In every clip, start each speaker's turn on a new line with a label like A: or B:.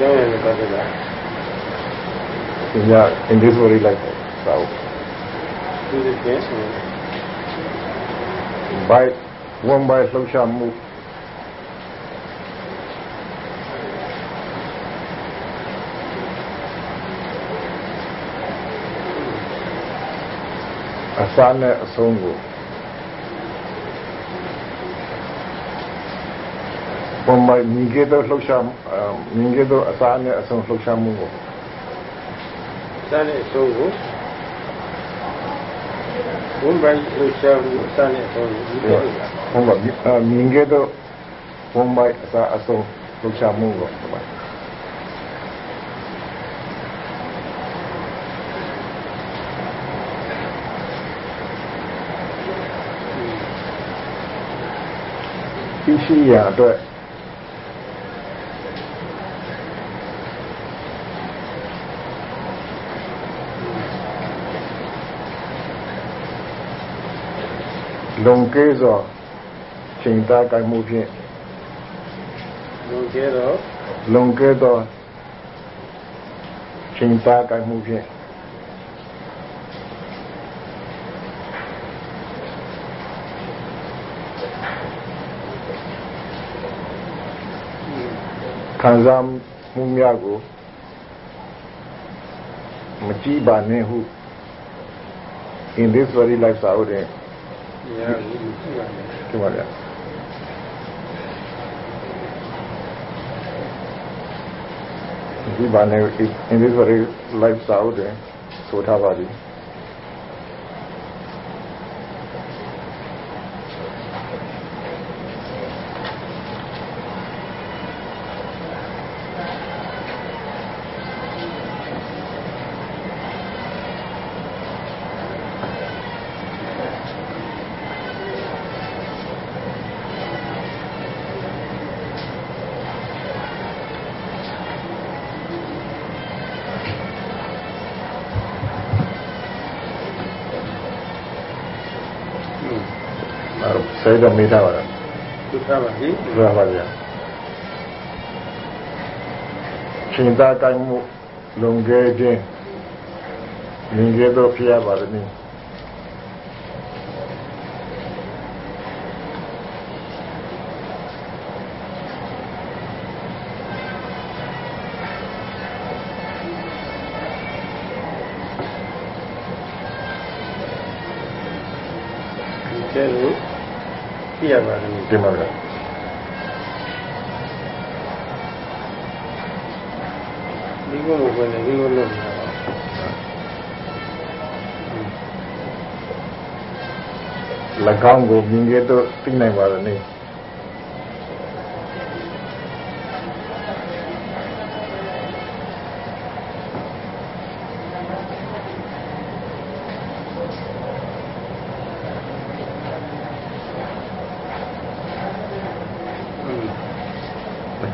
A: Yeah,
B: in this very life, so.
A: This
B: by one by social move. Asana ပုံမှန်မြင်ကြတော့လှုပ်ရှားအာမြင်ကြတော့အစားနဲ့အဆုံးလှုပ်ရှားမှုကို
A: စတဲ့အဆုံးကိုဘုံပိုင်းလှူရှားမှုစတဲ့အဆုံးကိုဒီလိုပါ
B: ပုံမှန်အာမြင်ကြတော့ပုံမှန်အစားအဆုံးလှုပ်ရှားမှုကိုပုံမှန်သိရှိရအတွက် လုံကဲစွာချိန်သားကိုင်မှုဖြင့်
A: လုံကျဲတော့
B: လုံကဲသောချိန်သားကိုင်မှုဖြင့်ခံစားမှုများကိုမကြည့်ပါနဲ့ဟု in this very life စာအုပ်တွင်
A: ဟုတ်ပါ
B: ဗျာဒီဘာနဲ့ individual life စာအုပ်တွေဆိုထားပါပြီ شہید اور میٹھا والا چنتا بھاجی دوسرا بھاجیا چینتا کا لونگے جے۔ لنگے تو کیا بدنی သည်
A: ကျဲလို့ကြည့်ရပါလိမ့်မယ်
B: ဒီမှာဗျာ
A: ဒီကုန်းကိုဝင်နေဒီကုန်းလို့နေတာပါ၎
B: င်းကိုမြင်ကြတော့သိနိုင်ပါသည်
A: อื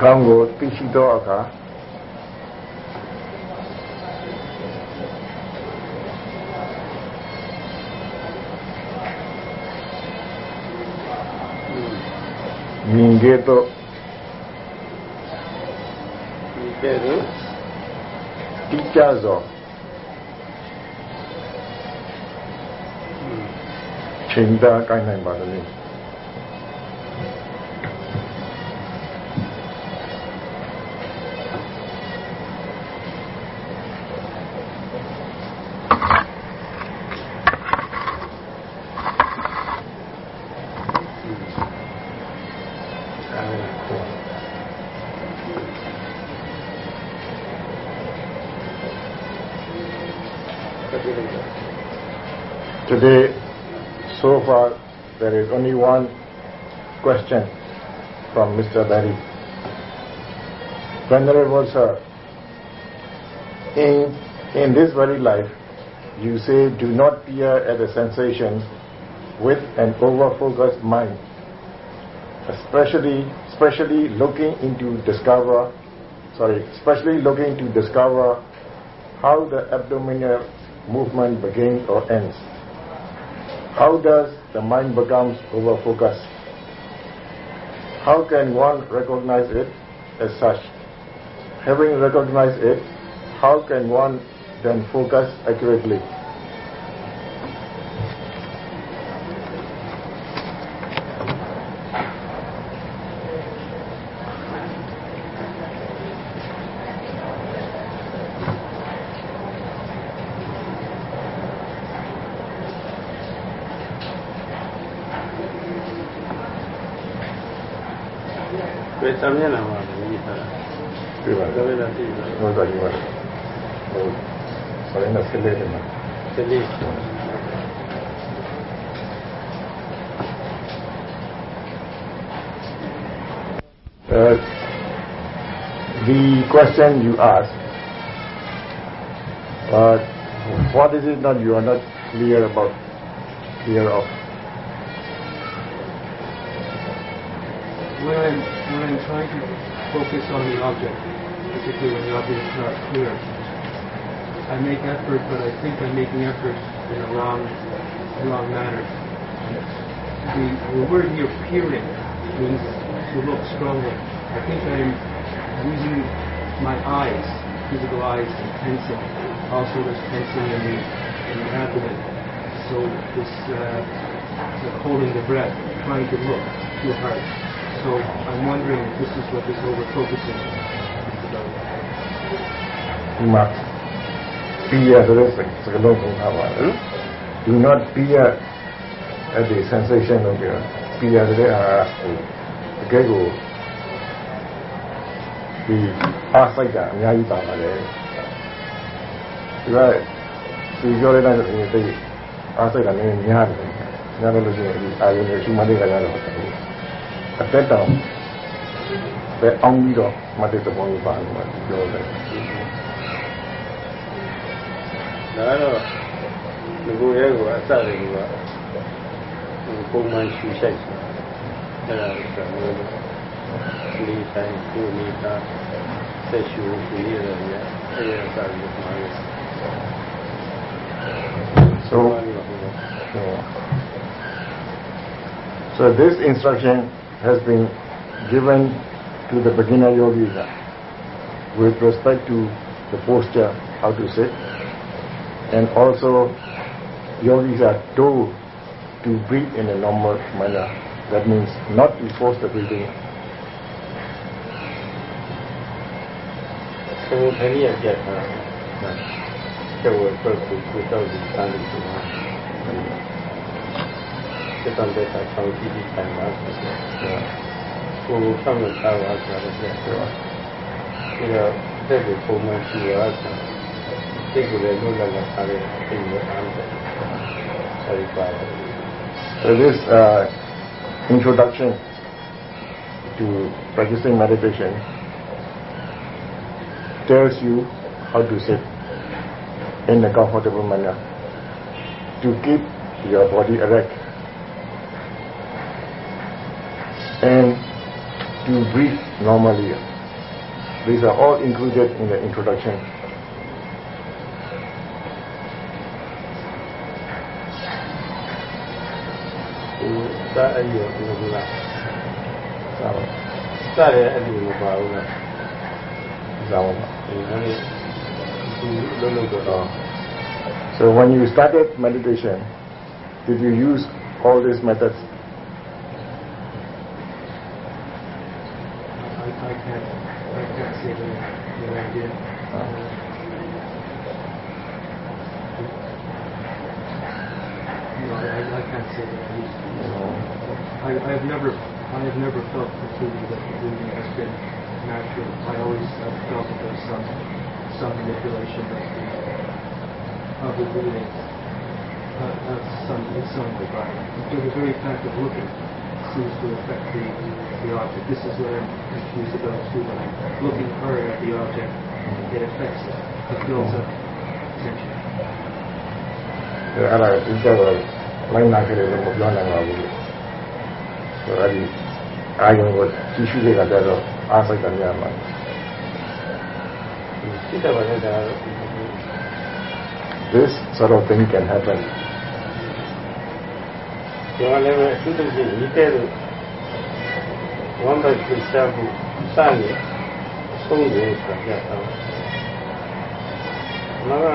A: ကော
B: င်းကိုသိရှိသောအခါမြင်ခဲ့တော့
A: ဒီကဲ
B: တော့ဒီကြသောချိန်သာကိုင်းနိုင်ပါ
A: လိမ့်
B: Today, so far, there is only one question from Mr. Barry. Venerable Sir, in, in this very life, you say do not peer at the sensations with an over-focused mind, especially, especially looking into discover, sorry, especially looking to discover how the abdominal movement begins or ends. How does the mind becomes over-focused? How can one recognize it as such? having recognized it, how can one then focus accurately? Uh, the question you ask, uh, what is it that you are not clear about, clear of?
C: When I'm, when I'm trying to focus on the object, particularly when the object is not clear, I make effort, but I think I'm making effort in a wrong, wrong manner. The, the word here, peering, means to look strongly. I think I'm using my eyes, physical eyes, and tensing. Also, there's tensing in the, in the abdomen. So this uh, holding the breath, trying to look too hard. So I'm wondering if this is what this over-focusing is about.
B: ဒီမှာ peer ဆိုတဲ့စကားလုံးပုံထားပါလား do not peer at the sensation လို့ပြော peer ဆိုတဲ့ဟာဟိုတကယ်ကိုဒီအားစိုက်တာအများကြီးပါပါတယ်ဒီကဒီပြောလိုက်တဲ့ဒီတိတ်အားစိုက်တာနည်းများတယ်များလို့လို့ရှိရင်ဒီအာရုံနဲ့ရှိမှတဲ့ကကြတော့ အသက်တောင်ပဲအောင်ပြီးတော့မတဲ့သဘောမျိုးပါလို့ပြောတယ်
A: ဒါကတော့ဒီကိုရဲကအစတွေကပုံမှန်ရှူဆိုင်အဲ့ဒါကမျိုးဒီတိုင်းကိုနေတာဆက်ရှူရှူရတယ်ဗျအဲ့ဒါအစတွေကမှားတယ်
B: so So, so this instruction has been given to the beginner yogis with respect to the posture, how to sit, and also yogis are told to breathe in a normal manner. That means not to force the breathing.
A: ဆို
B: this uh, introduction to practicing meditation tells you how to sit in a comfortable manner to keep your body erect. and you breathe normally. These are all included in the introduction. So when you started meditation, did you use all these methods?
C: I. No, I, I can't say that I. I, I've never, I have never felt completely that the breathing has been natural. I always have felt that there's some, some manipulation of the, of the breathing. Uh, that's some, in some regard. So the very fact of looking seems to affect the, the object. This is what I'm confused about too. When I'm looking hard at the object, it affects it. It builds up tension.
B: အဲ့ဒါဒီကတော့လိုက်နာကြတယ်လို့မပြောနိုင်ပါဘူး။ဆိုတော့ဒီအာယုံကိုကြည့်ရှုရတာတော့အားစိတ်ကများမှာ
A: စိတ်တော်လည်းဒါ
B: This sort of thing can happen.
A: ဒီမှာလည်းအထူးသဖြင့်ဒီတဲ့လို့ဝမ်းဘတ်ပြချဖို့စနေစဆုံးတယ်ဆိုတာပြတာမက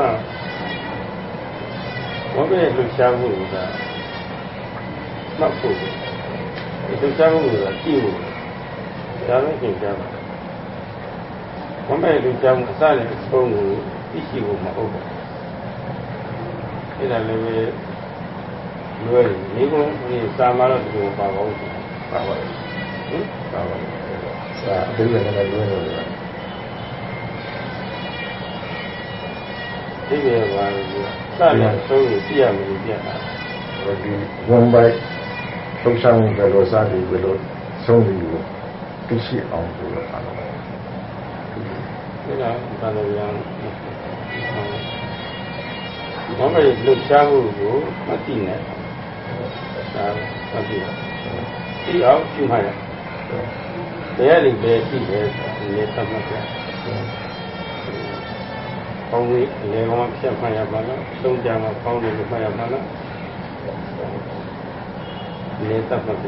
A: ဝဘရဲ့လှူရှားမှုကမှတ်ဖို့လှူရှားမှုကကြည့်ဖို့ဒါလည်းသင်ကြားပါဝဘရဲ့လှူရှားမှုအစနဲ့အဆုံးကိုသိရှိဖို့မဟုတ်ဘူးအဲ့ဒါလည်းပဲ လွယ်နေကုန်ဒီစာမတော့ဒီလိုပါပါဦးပါပါဟင်ပါပါ
B: စာအသေးလည်းလည်းလွယ်လို့ရတယ်
A: ဒီကေပါလို့စတယ်ဆုံးရင်ပြရမယ်ပြတာ
B: ဒီဝန်ပိုက်ထုတ်ဆောင်ဘယ်လိုစသည်ဘယ်လိုဆုံးသည်ကိုသိရှိအောင်ဆိုတော့ပါတော့
A: ဒီကဘာလို့ရအောင်ဘာမှလှုပ်ရှားမှုကိုမသိနဲ့ ဒါမသိဘူးဒီအောင်ကျူမှရဘယ်ရည်ဘယ်ရှိလဲဒီနေ့သတ်မှတ်ကြကောင်းလေးလေကောင်းဖြတ်မှတ်ရပါလားသုံးကြမှာကောင်းတယ်လို့မှတ်ရပါလားဒီနေ့သတ်မှတ်ကြ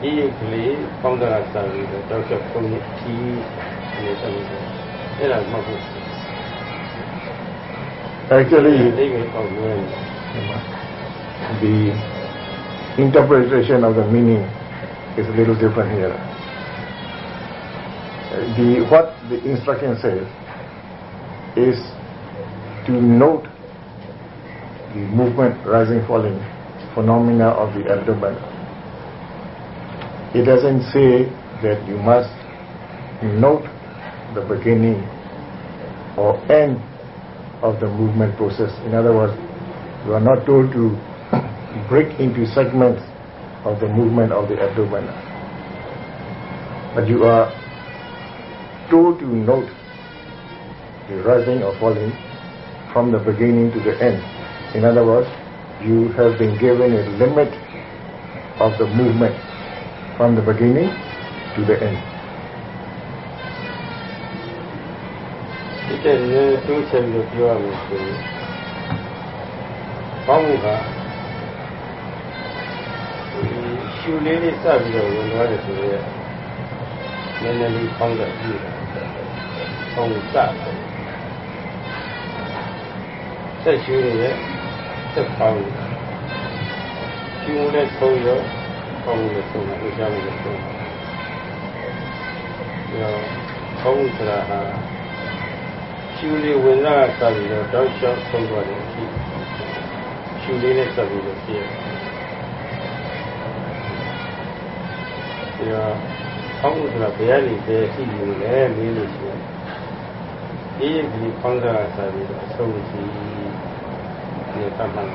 A: ဒီကလေးပေါင်းတာစာပြီးတော့တောက်ချက်ပုံကြီးကြီးနေသတ်မှတ်ကြအဲ့ဒါမှတ်ဖို့
B: Actually, the interpretation of the meaning is a little different here. The, what the instruction says is to note the movement rising falling phenomena of the abdomen. It doesn't say that you must note the beginning or end of the movement process. In other words, you are not told to break into segments of the movement of the abdomen. But you are told to note the rising or falling from the beginning to the end. In other words, you have been given a limit of the movement from the beginning to the end.
A: တဲ့နည်းတိုးချက်လို့ပြောရမယ်ဆိုရင်ဘောင်းမှုက ရှူလေးလေးစပြီးတော့ဝင်သွားတယ်ဆိုရဲနည်းနည်းလေးပေါင်းတဲ့ပြီးတာပေါင်းစဆက်ရှူရရဲ့ဆက်ပေါင်းရှူနဲ့ဆုံးရောပေါင်းနဲ့ဆုံးတာဥစ္စာနဲ့ဆုံးတာဒီတော့ပေါင်းဆိုတာဟာရှူလေးဝင်လာစပြီးတော့တောက်လျှောက်ဆုံးသွားတယ်ရှိရှူလေးနဲ့ဆက်ပြီးတော့ပြည့် ဒီတော့အောက်ဆိုတာဘယ်ကနေဘယ်ရှိနေလဲမေးလို့ရှိရင်ဒီဒီဖောင်းတာစပြီးတော့အဆုံးစီဒီတတ်မှန်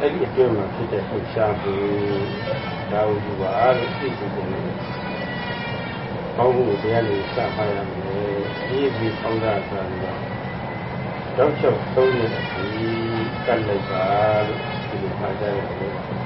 A: အဲ့ဒီအတွင်းမှာဖြစ်တဲ့လှုပ်ရှားမှုဒါဝူပါလို့သိနေတယ်ကောင်းမှုတရားတွေစပါရမယ်ဒီဒီပေါင်းတာဆိုတာတော့ချုပ်သုံးနေပြီကတ်လိုက်ပါလို့ဒီလိုမှာကြရတယ်။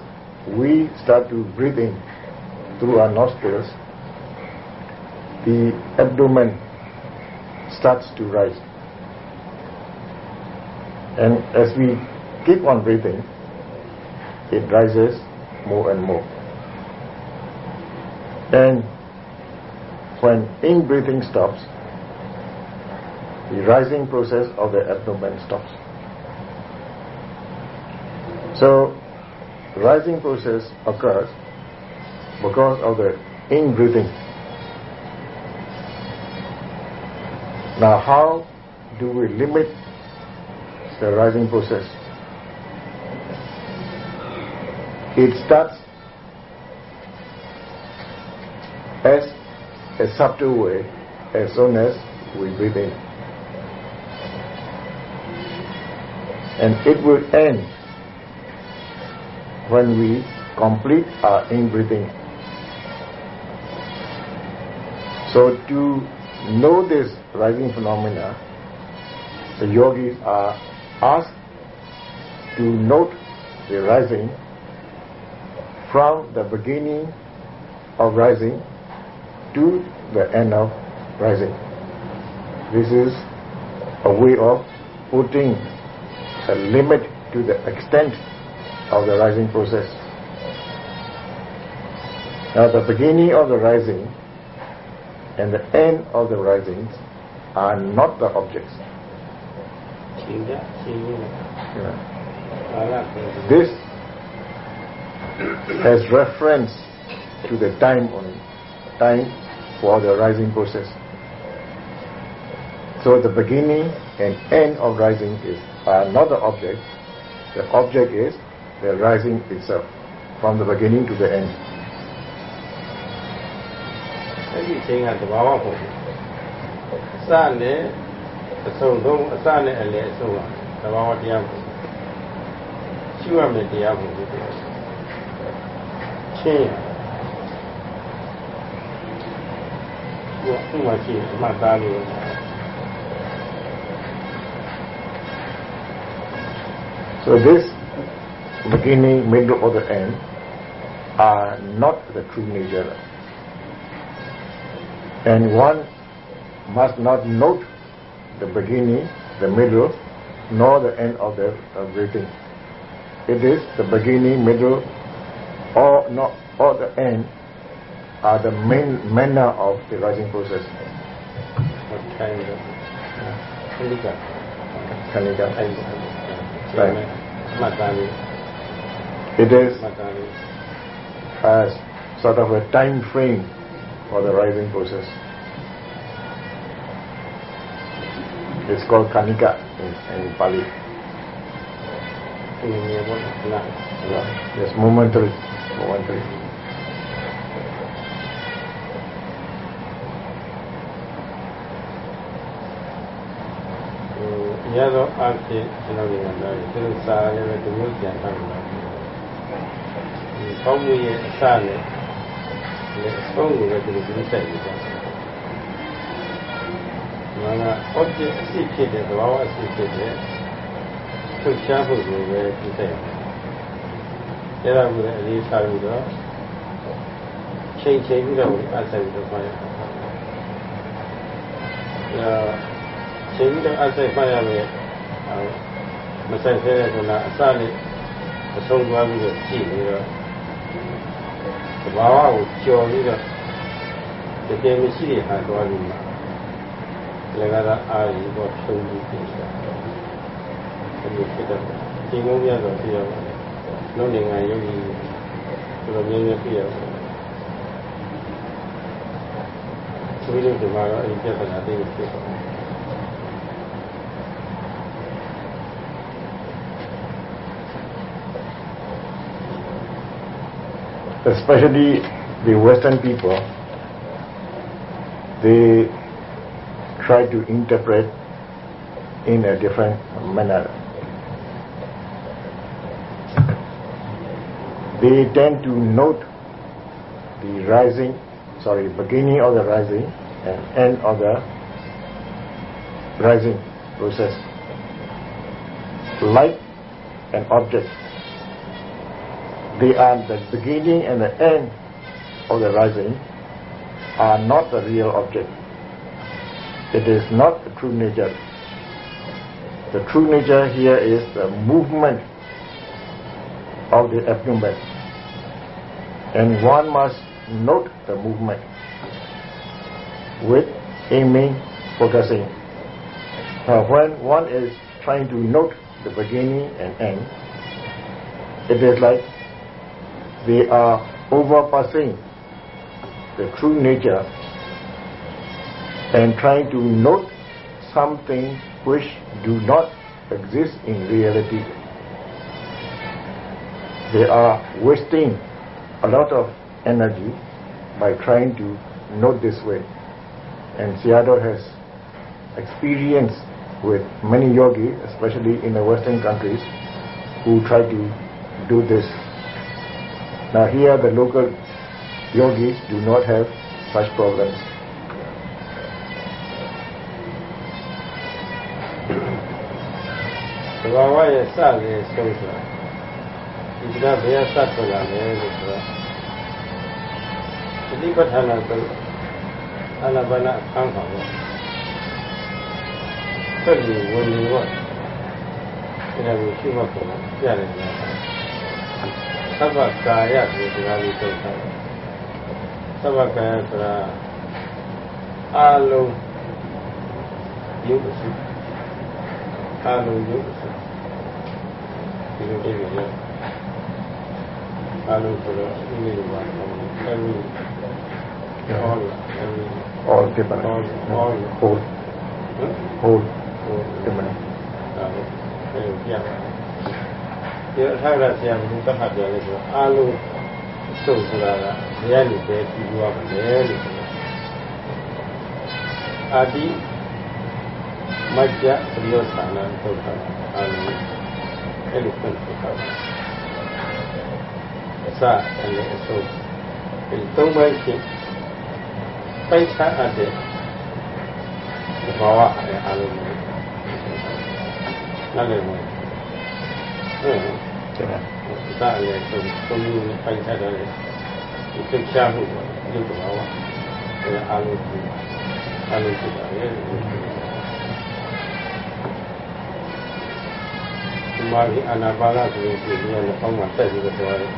B: we start to breathe in through our nostrils, the abdomen starts to rise. And as we keep on breathing, it rises more and more. And when in breathing stops, the rising process of the abdomen stops. So, rising process occurs because of the in-breathing. Now, how do we limit the rising process? It starts as a subtle way as soon as we breathe in. and it will end when we complete our in-breathing. So to know this rising phenomena, the yogis are asked to note the rising from the beginning of rising to the end of rising. This is a way of putting a limit to the extent of the rising process. Now the beginning of the rising and the end of the rising are not the objects. This has reference to the time only, time for the rising process. So the beginning and end of rising is are not the object. The object is the rising itself, from the beginning to the end.
A: အဲ့ဒီအချိန်ကသဘာဝပုံအစနဲ့အဆုံးဆုံးအစနဲ့အလယ်အဆုံးကသဘာဝတရားပုံရှိရမယ်တရားပုံဖြစ်တယ်ချင်းရဘုရားရှိအမှတ်သားလို့
B: So this beginning, eh, middle, or the end are not the true nature. And one must not note the beginning, the middle, nor the end of the everything. It is the beginning, middle, or not or the end are the main manner of the rising process.
A: Kanika.
B: Kanika.
A: Right.
B: It is as sort of a time frame for the rising process. It's called Kanika in, in Pali. Yes, momentary. Momentary.
A: Yeah, so I see, you know, the other, since I have a new ကောင်းမှုရဲ့အစနဲ့လည်းအဆုံးကိုလည်းသူတို့ဒီစိုက်နေကြတယ်။ငါက object အစစ်ဖြစ်တဲ့သဘာဝအစစ်ဖြစ်တဲ့ထုတ်ရှားဖို့ကိုပဲဒီစိုက်တယ်။အဲ့ဒါကိုလည်းအလေးထားပြီးတော့ချိန်ချိန်ပြီးတော့အဆက်ပြီးတော့ပါရတယ်။အဲချိန်ပြီးတော့အဆက်မှတ်ရမယ်မဆက်သေးတဲ့ကုလားအစနဲ့အဆုံးသွားပြီးတော့ကြည့်ပြီးတော့ သဘာဝကိုကြော်ပြီးတော့တကယ်မရှိတဲ့ဟာသွားပြီးမှလည်းကတော့အာရီပေါ်ဖြုံးပြီးပြင်တာဒီလိုဖြစ်တော့ဒီကုန်းရတော့ပြရပါတယ်လုံးနေငါယောဂီတော်တော်များများပြရပါတယ်ဆိုပြီးတော့ဒီမှာတော့အဲ့ဒီပြဿနာသိနေဖြစ်ပါတယ်
B: especially the Western people, they try to interpret in a different manner. They tend to note the rising, sorry, beginning of the rising and end of the rising process like an object they are um, the beginning and the end of the rising are not the real object. It is not the true nature. The true nature here is the movement of the abdomen. And one must note the movement with aiming, focusing. Now when one is trying to note the beginning and end, it is like they are overpassing the true nature and trying to note something which do not exist in reality. They are wasting a lot of energy by trying to note this way. And Sayadaw has experience with many yogis, especially in the Western countries, who try to do this Now here the local yogis do not have such problems.
A: Bhavaya Sadhya Sangha. Ijra Bhaya Sattva Nitra. Jadi Pathana Kal Alabana Kangha. Kali Wani Wat. Ini adalah Shiva Kala. Jalan Jalan. သဗ္ဗကာယဆိုတဲ့စကားလေးပြောတာသဗ္ဗကာယဆိုတာအာလုံးရုပ်အစုအာလုံးရုပ်အစုဒီလိုတွေပြောအာလုံးဆိုတော့ဒီလိုပါအဲ့ဒီဟုတ်လားအဲ့ဒီ
B: ဟုတ်
A: တယ်
B: ပါ
A: ဟုတ်
B: ဟုတ်
A: ဟု
B: တ်
A: ဒီမှာအဲ့ဒီပြန် ဒီအထာရဆရာဘုရားတတ်ပြောလို့ဆိုအာလုံးစုပ်ဆိုတာကဘယ်ကနေပဲပြီးသွားပါလဲလို့ဆိုတော့အာတိမัจจပရိယောဌာနသုတ်တာအာလုံးအဲ့လိုပြန်ထုတ်တာအစအဲ့လိုအဆုံးဒီသုံးပိုင်းရှိပိုက်ချအပ်တဲ့သဘာဝအဲ့အာလုံးကိုနားလည်မယ် ဟုတ်
B: Different.
A: ဒါလည်းသုံးသုံးမျိုးနဲ့ပိုက်ချတယ်ဒီသိချာမှုပေါ့ဒီသဘာဝအဲ့အာလုံးကိုအာလုံးဖြစ်တာလေဒီမှာဒီအာနာပါနဆိုရင်ဒီလိုလည်းအောက်မှာတက်ပြီးတော့ပြောရတယ်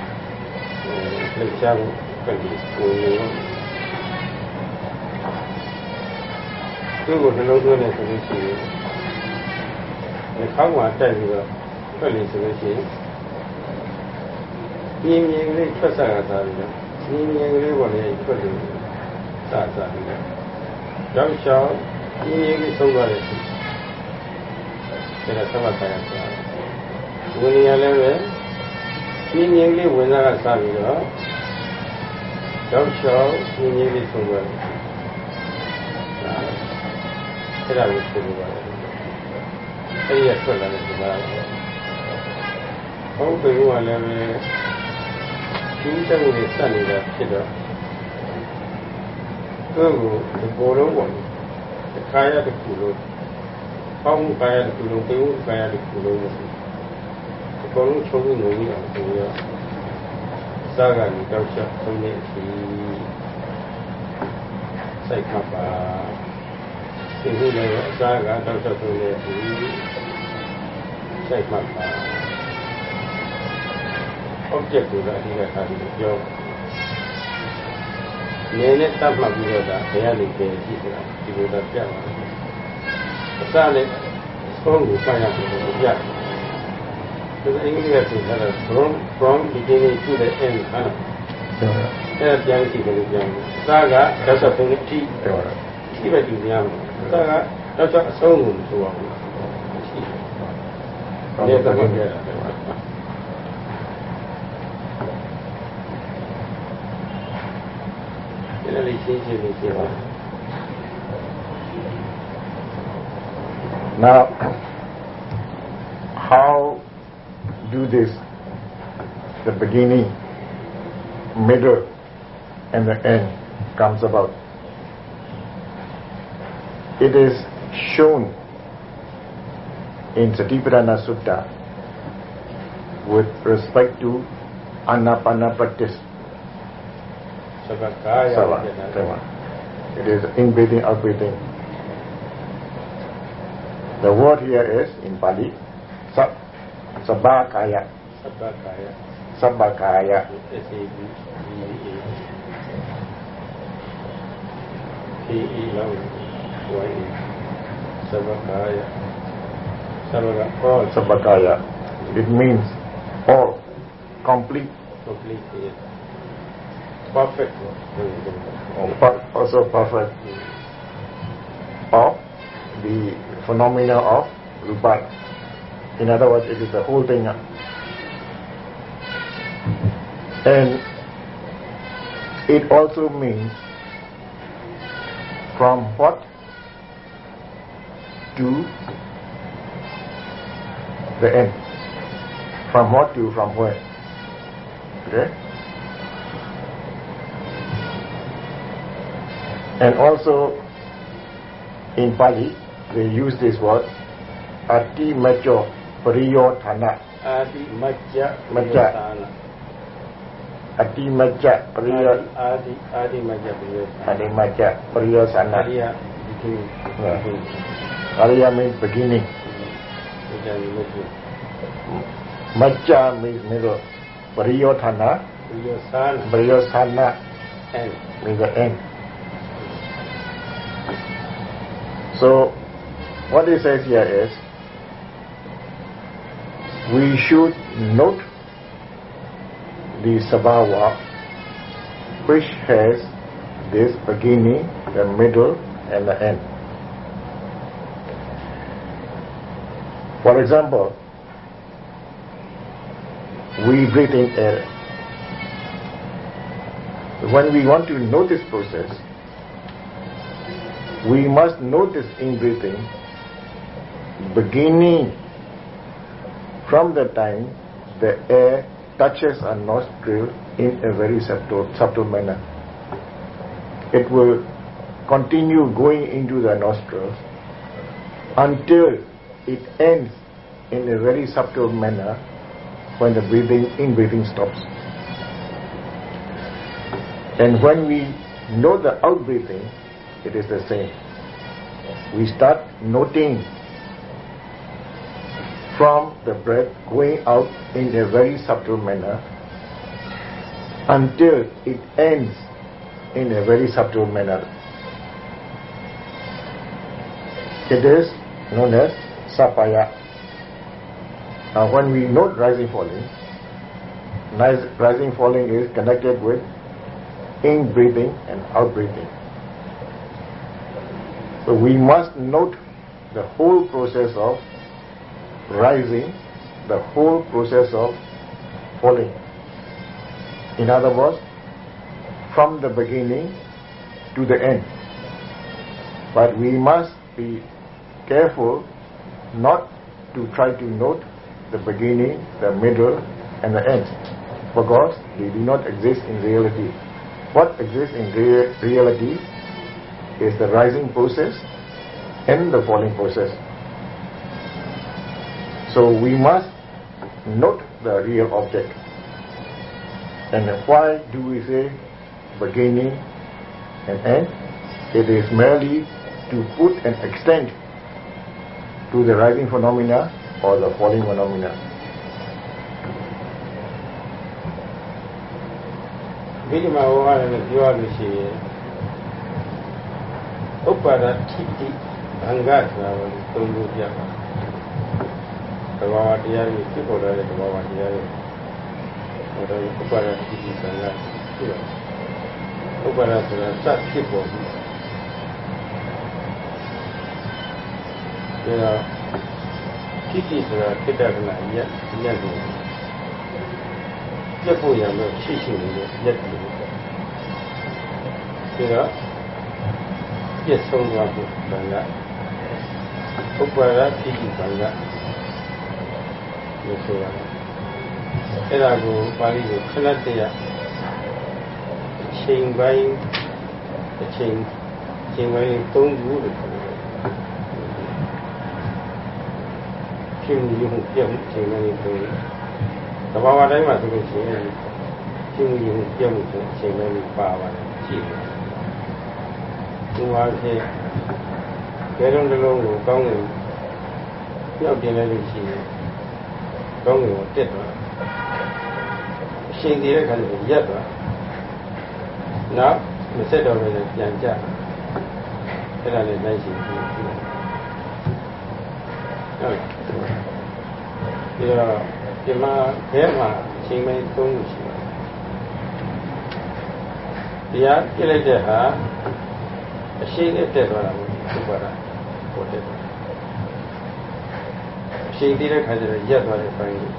A: အဲသိချာမှုကလည်းကိုယ်ရောသူ့ကိုနှလုံးသွင်းနေဆိုလို့ရှိရင်ဒီခေါင်းမှာတက်ပြီးတော့ ထွက်နေဆိုလို့ရှိရင်မြင်မြင်လေးထွက်ဆက်ရတာပြီးတော့မြင်မြင်လေးပေါ်လေထွက်တယ်စစပြီးတော့ကြောက်ချောင်းမြင်မြင်လေးဆုံးသွားတယ်ဒါကသမတ်တရားဆိုတာဝိနည်းလည်းပဲမြင်မြင်လေးဝင်စားကစပြီးတော့ကြောက်ချောင်းမြင်မြင်လေးဆုံးသွားတယ်အဲ့ဒါကိုသိလို့ပါတယ်အဲ့ဒီထွက်လာတဲ့ဒီမှာ ဟုတ်ပြီကလည်းပဲဒီစက်ကိုစက်နေတာဖြစ်တော့သူ့ကိုဒီပေါ်လုံးပေါ်တစ်ခါရတစ်ခုလုံးပေါင်းမှုကာယတစ်ခုလုံးပြုံးမှုကာယတစ်ခုလုံးမရှိဒီပေါ်လုံးချုံပြီးငုံပြီးအောင်ဆိုရစားကနေတောက်ချက်သုံးနေပြီစိတ်ခပ်ပါဒီလိုလည်းအစားကတောက်ချက်သုံးနေပြီစိတ်ခပ်ပါ object ကိုလည်းအဓိကထားပြီးပြောနေနဲ့တတ်မှတ်ပြီးတော့ဒါဘယ်ကနေပြန်ကြည့်ဆိုတာဒီလိုတော့ပြပါမယ်အစနဲ့ဆုံးကိုပြန်ရဖို့လို့ပြတယ်ဒီအင်္ဂလိပ်ဆိုတာ from from beginning to the end ဟာ
B: Different.
A: အဲ့ဒါပြန်ကြည့်တယ်လို့ပြန်တယ်စာကသက်သက်ဆုံးအထိ
B: Different.
A: ဒီပဲကြည့်ရမယ်စာကတော့တော့အဆုံးကိုဆိုအောင်ရှိတယ်
B: From
A: ဒီ
B: the
A: တော့ပြ
B: beginning.
A: ရတာဒီ
B: Now, how do this, the beginning, middle, and the end comes about? It is shown in Satipatthana Sutta with respect to Anapana practice. Savakaya. It is in-breathing, out-breathing. The word here is, in Pali, Sabakaya. sabakaya.
A: Sabakaya. Sabakaya. Sabakaya.
B: Sabakaya. It means all complete,
A: complete perfect
B: or per- also perfect of the phenomena of Rupa. In other words, it is the whole thing. And it also means from what to the end. From what to from where today. And also in Pali, they use this word, Ati
A: Majo Priyotana. Adi
B: Majja Priyotana. Adi Majja Priyotana. Adi, adi, adi Majja
A: Priyotana. Adi Majja Priyotana. Ariya
B: beginning. Yeah. Ariya means beginning. Majja means middle.
A: Priyotana.
B: With the So, what he says here is, we should note the sabawa, which has this beginning, the middle and the end. For example, we breathe in air. When we want to know this process, we must notice in breathing beginning from the time the air touches a nostril in a very subtle, subtle manner. It will continue going into the nostrils until it ends in a very subtle manner when the breathing, in-breathing stops. And when we know the out-breathing, it is the same. We start noting from the breath going out in a very subtle manner until it ends in a very subtle manner. It is known as sapaya. Now when we note rising falling, rising falling is connected with in breathing and out breathing. So we must note the whole process of rising, the whole process of falling. In other words, from the beginning to the end. But we must be careful not to try to note the beginning, the middle, and the end, because they do not exist in reality. What exists in rea- reality is the rising process and the falling process. So we must note the real object. And why do we say beginning and end? It is merely to put an extent to the rising phenomena or the falling phenomena.
A: ဒီမှာဟောရတယ်လို့ပြောရလို့ရှိရင်ဥပ္ပါဒတိတိဘင်္ဂဆိုတာကိုသုံးလို့ပြပါသဘာဝတရားတွေဖြစ်ပေါ်လာတဲ့သဘာဝတရားတွေဟောတော့ဥပ္ပါဒ တိတိဘင်္ဂဖြစ်တော့ဥပ္ပါဒဆိုတာစဖြစ်ပေါ်ပြီးဒါတော့တိတိဆိုတာခိတ္တကနာရက်ရက်ကိုပြတ်ဖို့ရလို့ရှိရှိနေတဲ့ရက်တွေပေါ့ဒါတော့ပြည့်စုံသွားဖို့ဘင်္ဂဥပ္ပါဒတိတိဘင်္ဂလို့ဆိုရတယ်အဲ့ဒါကိုပါဠိကိုခဏတည်းရအချိန်ပိုင်းအချိန်အချိန်ပိုင်းသုံးခုလို့ ပြောတယ်ဖြစ်မှုရုပ်ပြတ်မှုအချိန်ပိုင်းသုံးခုသဘာဝတိုင်းမှာဆိုလို့ရှိရင်ဖြစ်မှုရုပ်ပြတ်မှုဆိုအချိန်ပိုင်းပါပါတယ်ရှိတယ်ဒီမှာဖြစ်ဘယ်တော့တစ်လုံးကိုကောင်းတယ်ပြောက်တင်လိုက်လို့ရှိရင်ကောင်းကင်ကိုတက်သွားအချိန်တည်းတဲ့ခါကျရင်ရက်သွားနောက်မဆက်တော့ဘဲနဲ့ပြန်ကြအဲ့ဒါလည်းနိုင်ရှိပြီဟုတ် ပြီးတော့ဒီမှာဘဲမှာအချိန်ပိုင်းသုံးလို့ရှိပါတယ်တရားပြစ်လိုက်တဲ့ဟာအရှိန်နဲ့တက်သွားတာကိုဒီပါတာပေါ်တက်သွားအရှိန်တည်းတဲ့ခါကျတော့ရက်သွားတဲ့ပိုင်းကို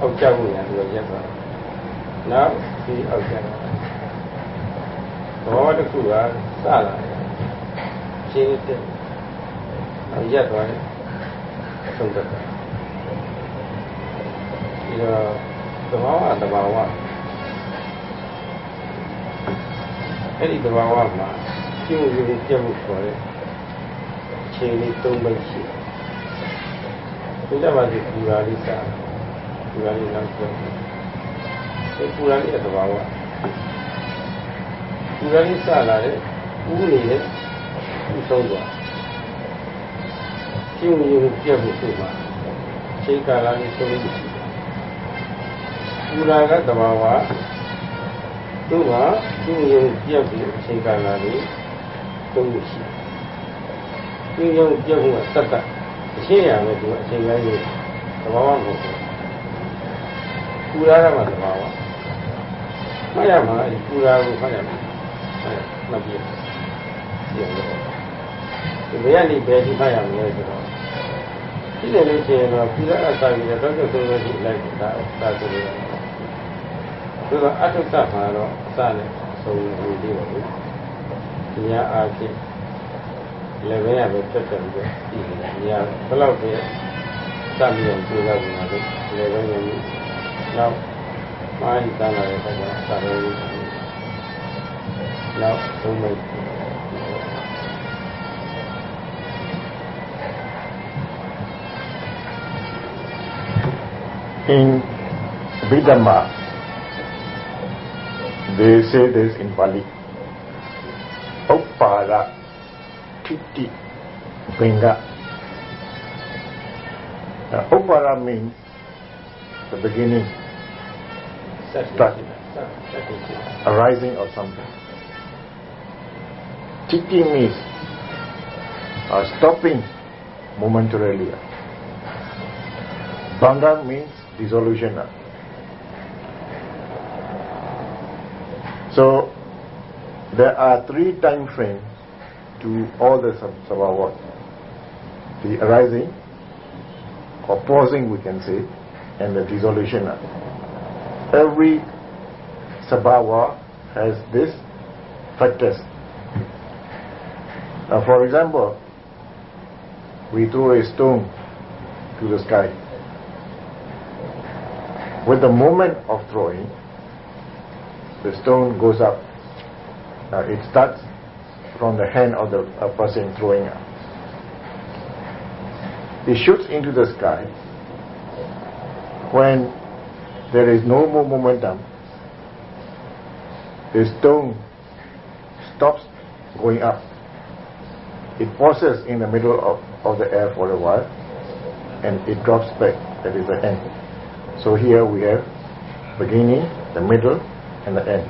A: အောက်ကျဖို့ရပြီးတော့ရက်သွားတယ်နောက်ဒီအောက်ကျတော့ဘောတစ်ခုကစလာတယ်အရှိန်နဲ့တက်အောက်ရက်သွားတယ်ဆုံးသက်တ ယ်ဒီတော့သဘာဝသဘာဝအဲ့ဒီသဘာဝမှာကျင့်ဝတ်ကိုပြတ်ဖို့ခေါ်တယ်အချိန်လေး၃မိနစ်ရှိတယ်ဆိုကြပါစို့ပူရာလေးစပူရာလေးနောက်ကျောဒီပူရာလေးသဘာဝပူရာလေးစလာတဲ့ဥနေတဲ့ဥဆုံးသွားရှင်းရပြတ်ဖို့ဆိုပါချိန်ကာလလေးဆုံးလို့ရှိတယ် ပူရာကသဘာဝသူကရှင်းရပြတ်ဖို့ချိန်ကာလလေးသုံးလို့ရှိတယ်ရှင်းရပြတ်ဖို့ကတတ်တတ်အရှင်းရမယ်သူအချိန်တိုင်းလေးသဘာဝမဟုတ်ဘူးပူရာကမှသဘာဝမှတ်ရမှာပူရာကိုမှတ်ရမှာမှတ်ပြပြန်လို့ဒီဘယ်ကနေဘယ်ဒီမှတ်ရမလဲဆိုတော့ဒီလိုလို့ရှိရင်တော့ပူရာအစာကြီးတော့တော့သုံးလို့ရှိလိုက်တာသာဆိုလို့ရတယ် သူကအထုတမှာတော့အစနဲ့ဆုံးလို့ဒီလိုဒီညာအားဖြင့်လည်းပဲရပဲတက်တယ်ပြီးတော့ဒီညာဘယ်လောက်ပဲစပြီးတော့ပြေလာနေတာလေလည်းပဲရည်နောက်မာရီတန်းလာတဲ့အခါကျတော့စာရဲကြီးနောက်ဘုံမိတ်
B: In Abhidhamma, They say this in Pali. Upara, Titi Pinga. Now, means the beginning, start, arising of something. Titi means uh, stopping momentarily. Bhanga means dissolution. So there are three time frames to all the sab- sabhavas. The arising or pausing we can say and the dissolution. Every sabhava has this factors. Now for example, we throw a stone to the sky. With the moment of throwing, the stone goes up. Now it starts from the hand of the person throwing up. It shoots into the sky. When there is no more momentum, the stone stops going up. It pauses in the middle of, of the air for a while and it drops back. That is the end. So here we have beginning, the middle, and the end.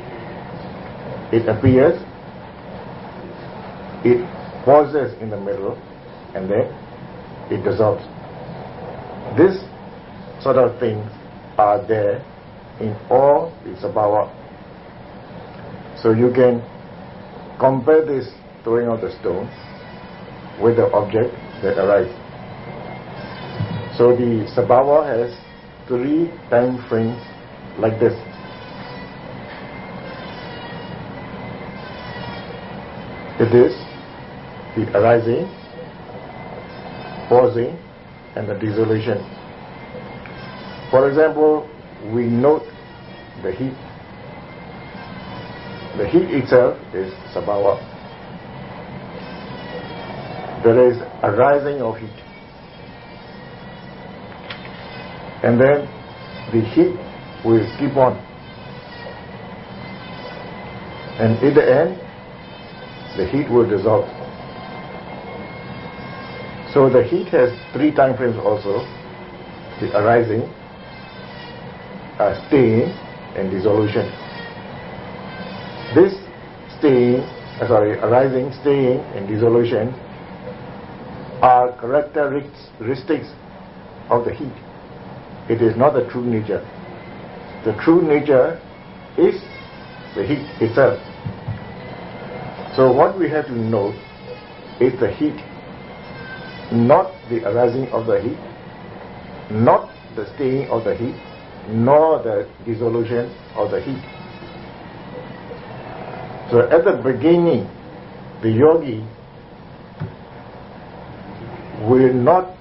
B: It appears, it pauses in the middle, and then it dissolves. This sort of things are there in all the sabhava. So you can compare this throwing of the stone with the object that arises. So the sabhava has three time frames like this. It is the arising, pausing, and the dissolution. For example, we note the heat. The heat itself is sabhava. There is a rising of heat. And then the heat will keep on. And in the end, the heat will dissolve. So the heat has three time frames also. The arising, uh, staying, and dissolution. This staying, uh, sorry, arising, staying, and dissolution are characteristics of the heat. It is not the true nature. The true nature is the heat itself. So what we have to note is the heat, not the arising of the heat, not the staying of the heat, nor the dissolution of the heat. So at the beginning, the yogi will not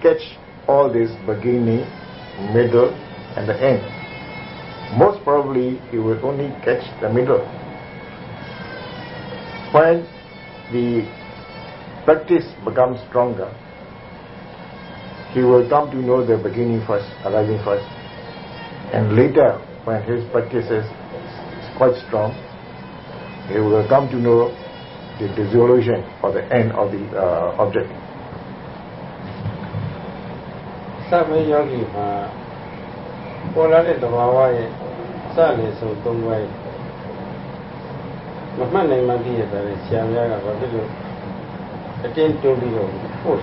B: catch all this beginning, middle, and the end. Most probably, he will only catch the middle When the practice becomes stronger, he will come to know the beginning first, arising first, and later, when his practice is quite strong, he will come to know the dissolution or the end of the uh, object.
A: စမေယောဂီမှာပေါ်လာတဲ့သဘာဝရဲ့စလည်းဆိုသုံးပိုင်း မမှတ်နိုင်မှသိရတဲ့ဆရာများကဘာဖြစ်လို့အတင်းတွန်းပြီးတော့ပို့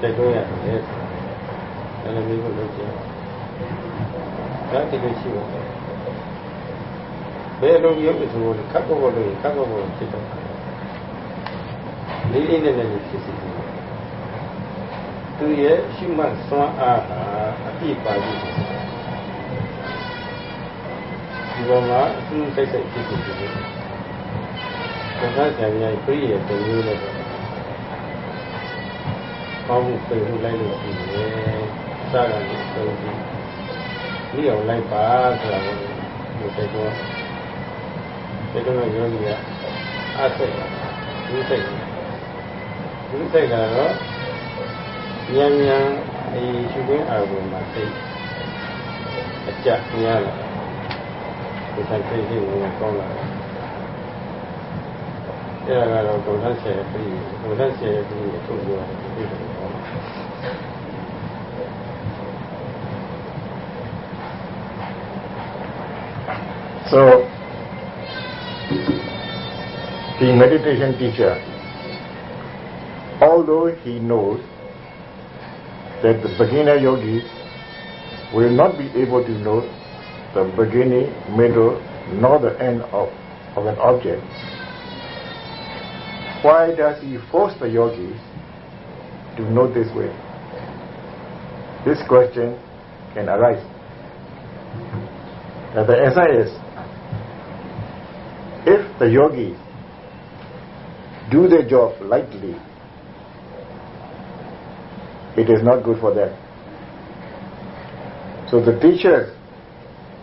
A: တယ်တွန်းရတယ်အဲ့လိုမျိုးလုပ်ကြဒါတကယ်ရှိပါတယ်ဘယ်လိုရုပ်ဆိုလို့ခက်ဖို့လို့ခက်ဖို့လို့ဖြစ်တော့လေးလေးနဲ့လည်းဖြစ်စီတယ်သူရဲ့ရှိမှစွမ်းအားဟာအပြည့်ပါပြီဒီပေါ်မှာအထူးစိတ်စိတ်ဖြစ်ဖြစ်ဖြစ် တယ်။ဒါကဆရာကြီးပြည့်ရဲ့ပုံမျိုးနဲ့ပေါ့။ဘောင်းမှုပြေမှုလိုက်လို့ရှိတယ်။စားရတယ်ဆိုပြီးဒီအောင်လိုက်ပါဆိုတာကိုဒီစိတ်တော့ဒီလိုမျိုးယောဂီကအဆက်ဒီစိတ်ဒီစိတ်ကတော့ဉာဏ်ဉာဏ်အရှိခွင့်အာရုံမှာစိတ်အကြများလာဒီဆိုင်စိတ်ကြီးကိုကောင်းလာတယ်
B: So, the meditation teacher, although he knows that the beginner yogis will not be able to know the beginning, middle, nor the end of, of an object, why does he force the yogis to know this way? This question can arise. The answer is if the yogis do their job lightly, it is not good for them. So the teachers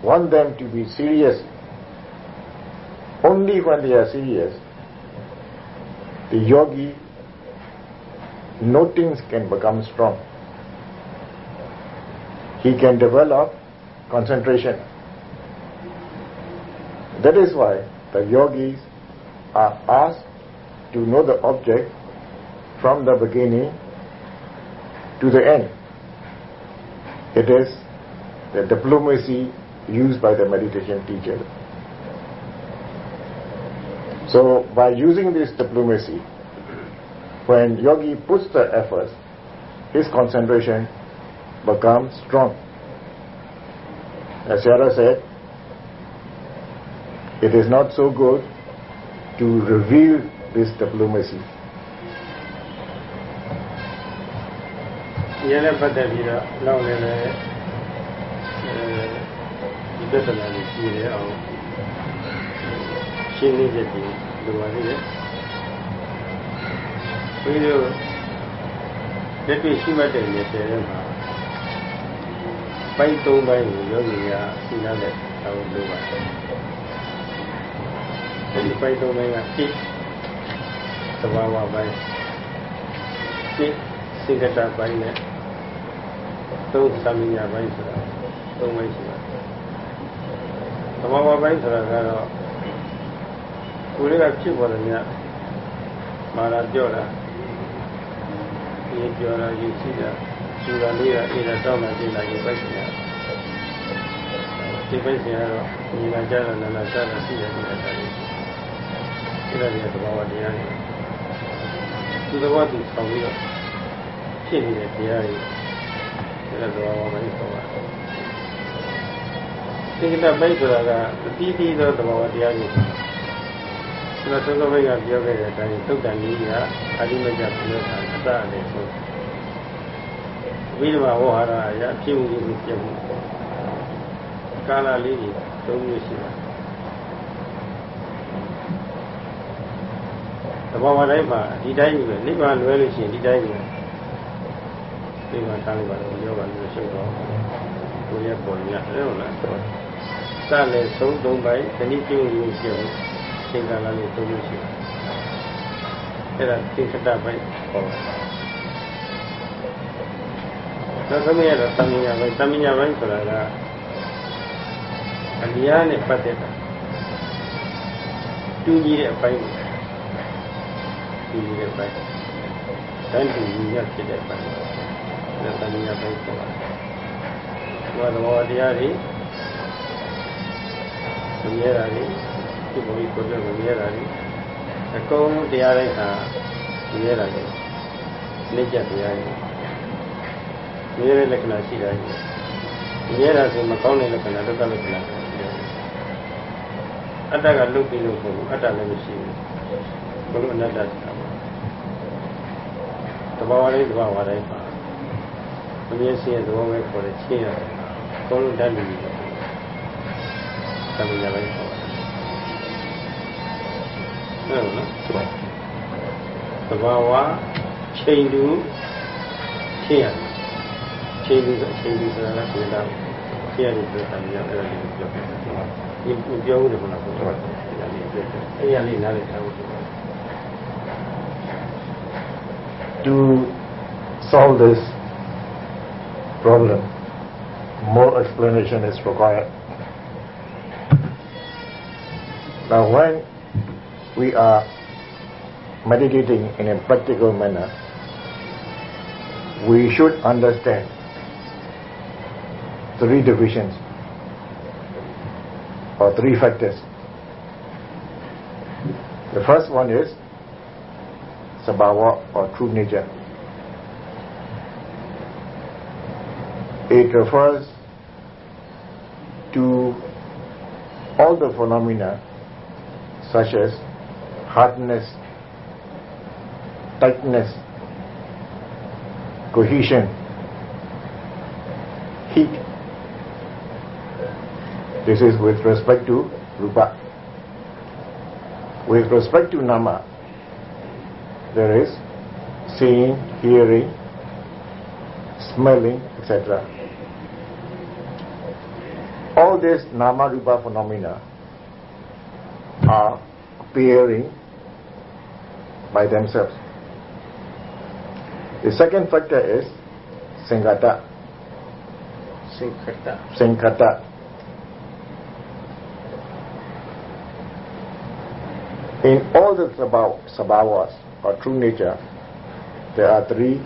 B: want them to be serious. Only when they are serious, the yogi notings can become strong. He can develop concentration. That is why the yogis are asked to know the object from the beginning to the end. It is the diplomacy used by the meditation teacher. So by using this diplomacy, when yogi puts the effort, his concentration becomes strong. As Yara said, it is not so good to reveal this diplomacy.
A: ဒီလည်းပတ်သက်ပြီးတော့နောက်လည်းလည်းအဲဒီပြဿနာကိုကြည့်ရအောင် ရှင်းနေချက်ဒီလိုပါသေးတယ်။ဘုရားတို့လက်တွေ့ရှိမှတ်တဲ့နေရာတွေမှာပိုက်သုံးပိုင်းကိုယောဂီကသိနာတဲ့တောင်းလို့ပါတယ်။ဒီပိုက်သုံးပိုင်းကတိသဘာဝပိုင်းတိစိတ်ကတပိုင်းနဲ့သုံးသမီးညာပိုင်းဆိုတာသုံးပိုင်းရှိပါတယ်။သဘာဝပိုင်းဆိုတာကတော့ ကိုယ်လေးကဖြစ်ပေါ်တယ်ညမာလာပြောတာဒီပြောတာယူရှိတာယူတာလေးရအေးတာတောင်းတာပြင်တာယူပိုက်နေတာဒီပိုက်စင်ကတော့ညီလာကြတာနာနာကြတာရှိတယ်ဆိုတာဒါလေးဒီလိုမျိုးသဘာဝတရားတွေသူသဘောသူဆောင်ပြီးတော့ဖြစ်နေတဲ့တရားတွေဒါသဘာဝပိုင်းဆိုပါသိက္ခာပိုက်ဆိုတာကအတီးတီးသောသဘာဝတရားတွေ ကျွန်တော်သုံးဘက်ကပြောခဲ့တဲ့အတိုင်းသုတ်တန်ကြီးကအဓိမကြပြောတာအစအလေးဆိုဝိဓမဝဟရာရအဖြစ်မှုကိုပြမှုကာလလေးကြီးသုံးမျိုးရှိပါတယ်သဘောဝတိုင်းမှာဒီတိုင်းပဲနိဗ္ဗာန်လွဲလို့ရှိရင်ဒီတိုင်းပဲနိဗ္ဗာန်ထားလိုက်ပါတော့ပြောပါလို့ရှိတော့ကိုရဲ့ပေါ်ရအဲ့လိုလားစလည်းဆုံးသုံးပိုင်းတဏှိပြုံးရုံပြုံး သင်္ကာလလေးသုံးလို့ရှိတယ်။အဲ့ဒါသင်္ခတပိုင်းဟောတယ်နောက်ဆုံးရတော့သမညာပိုင်းသမညာပိုင်းဆိုတာကအလျားနဲ့ပတ်သက်တာတူညီတဲ့အပိုင်းကိုတူညီတဲ့အပိုင်းတန်းတူညီရဖြစ်တဲ့အပိုင်းဒါသမညာပိုင်းဆိုတာဘာသဘောတရားတွေမြဲတာတွေ ဒီဘုရားကိုယ်တော်မြဲတာတွေအကုန်တရားတိုင်းဟာမြဲတာတွေလက်ကျတရားတွေမြဲတဲ့လက္ခဏာရှိတာကြီးမြဲတာဆိုမကောင်းတဲ့လက္ခဏာဒုက္ခလက္ခဏာအတ္တကလုတ်ပြီးလို့ပုံအတ္တလည်းမရှိဘူးဘုလိုအနတ္တဆိုတာပါတဘာဝလေးတဘာဝတိုင်းပါအမြဲရှိတဲ့သဘောပဲခေါ်တဲ့ချင်းရတယ်ဘုလိုတတ်နေတယ်သမီးလည်းခေါ်တယ် ဟုတ်နော်တဘာဝချိန်တူချင်းရတယ်ချိန်တူဆိုချိန်တူဆိုတာကပြန်တော့ချင်းရတယ်ဆိုတာမျိုးအဲ့ဒါလေးပြောပြတယ်ဒီပြောဦးတယ်မလားဘုရားအဲ့ရလေးနားလည်ထားဖို့
B: To solve this problem, more explanation is required. Now, when we are meditating in a practical manner, we should understand three divisions or three factors. The first one is sabhava or true nature. It refers to all the phenomena such as hardness, tightness, cohesion, heat. This is with respect to rupa. With respect to nama, there is seeing, hearing, smelling, etc. All these nama rupa phenomena are appearing by themselves. The second factor is
A: Singhata.
B: Sinkhata. In all the sabhavas or true nature, there are three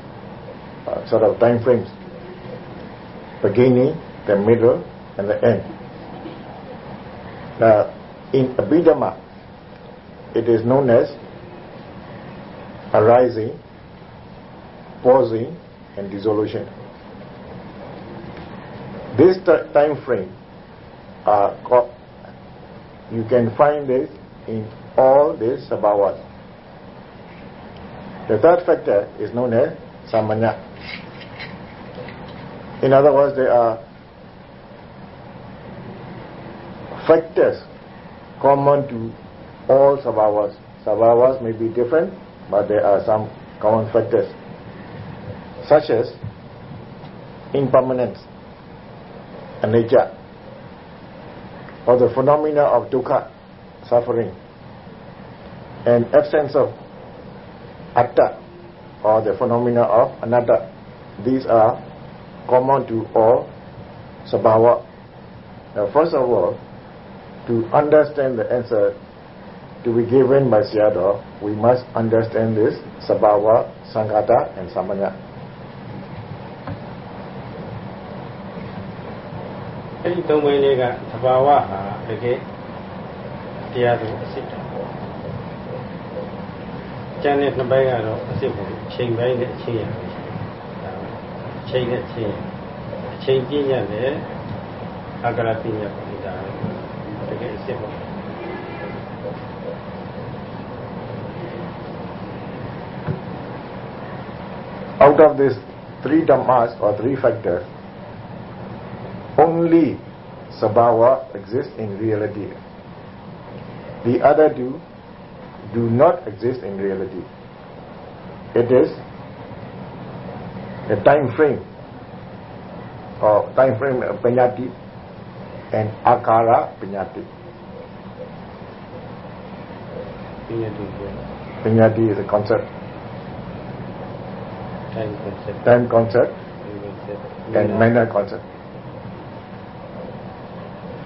B: uh, sort of time frames. Beginning, the middle, and the end. Now, in Abhidhamma, it is known as arising, pausing, and dissolution. This time frame called, you can find this in all these sabhavas. The third factor is known as samanya. In other words, there are factors common to all sabhavas. Sabhavas may be different, but there are some common factors, such as impermanence, anicca, or the phenomena of dukkha, suffering, and absence of atta, or the phenomena of anatta. These are common to all sabhava. Now, first of all, to understand the answer to be given by Sayadaw, we must understand this sabhava, sankhata, and samanya.
A: အဲ့ဒီ
B: out of these three dhammas or three factors, only sabhava exists in reality. The other two do not exist in reality. It is a time frame or time frame penyati and akara
A: penyati.
B: Penyati is a concept.
A: Time concept.
B: Time concept.
A: Time
B: minor concept.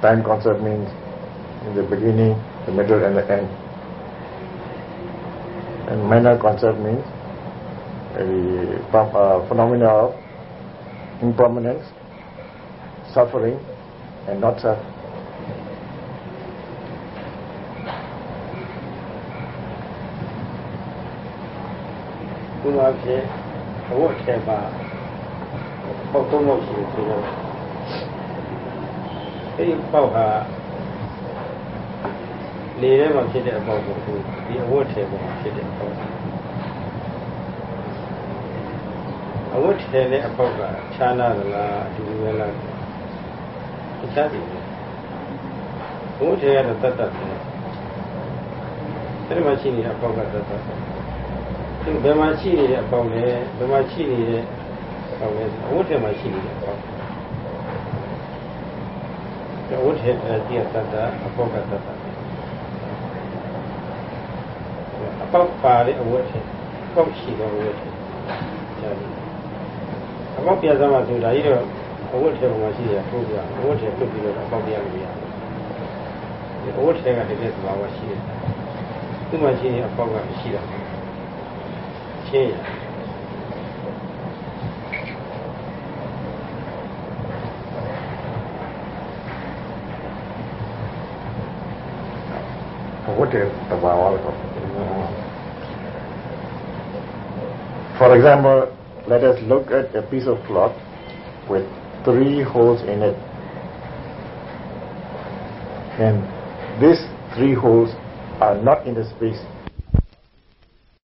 B: Time concept means in the beginning, the middle and the end. And minor concept means a phenomena of impermanence, suffering and not
A: suffering. Who ဝတ်ထဲမှာပေါက်သုံးပေါက်ရှိတယ်ဆိုတော့အဲဒီပေါက်ဟာလေထဲမှာဖြစ်တဲ့အပေါက်ကိုဒီအဝတ်ထဲမှာဖြစ်တဲ့အပေါက်အဝတ်ထဲနဲ့အပေါက်ကခြားနာသလားအတူတူပဲလားတခြားတယ်အဝတ်ထဲကတော့တတ်တတ်တယ်အဲဒီမှာရှိနေတဲ့အပေါက်ကတတ်တတ်တယ်သူ ဘယ်မှာရှိနေတဲ့အပေါင်းလဲဘယ်မှာရှိနေတဲ့အပေါင်းလဲအဝတ်ထဲမှာရှိနေတဲ့အပေါင်းအဝတ်ထဲအဲဒီတတ်တာအပေါက်ကတတ်တာအပေါက်ပါတဲ့အဝတ်ထဲအပေါက်ရှိတော့အဝတ်ထဲကြားတယ်အပေါက်ပြသမှာဆိုတာကြီးတော့အဝတ်ထဲမှာရှိရထိုးပြအဝတ်ထဲပြုတ်ပြီးတော့အပေါက်ပြလို့ရတယ်အဝတ်ထဲကတကယ်သဘာဝရှိတယ်သူ့မှာရှိနေအပေါက်ကရှိတာရှ င်းရ
B: What is the Bhava? For example, let us look at a piece of cloth with three holes in it. And these three holes are not in the space